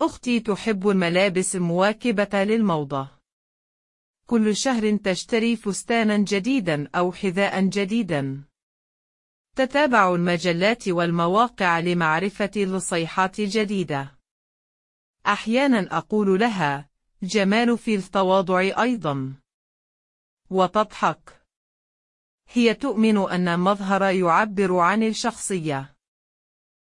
أختي تحب الملابس المواكبة للموضة. كل شهر تشتري فستانا جديدا أو حذاء جديدا. تتابع المجلات والمواقع لمعرفة الصيحات الجديدة. أحيانا أقول لها جمال في التواضع أيضا وتضحك هي تؤمن أن المظهر يعبر عن الشخصية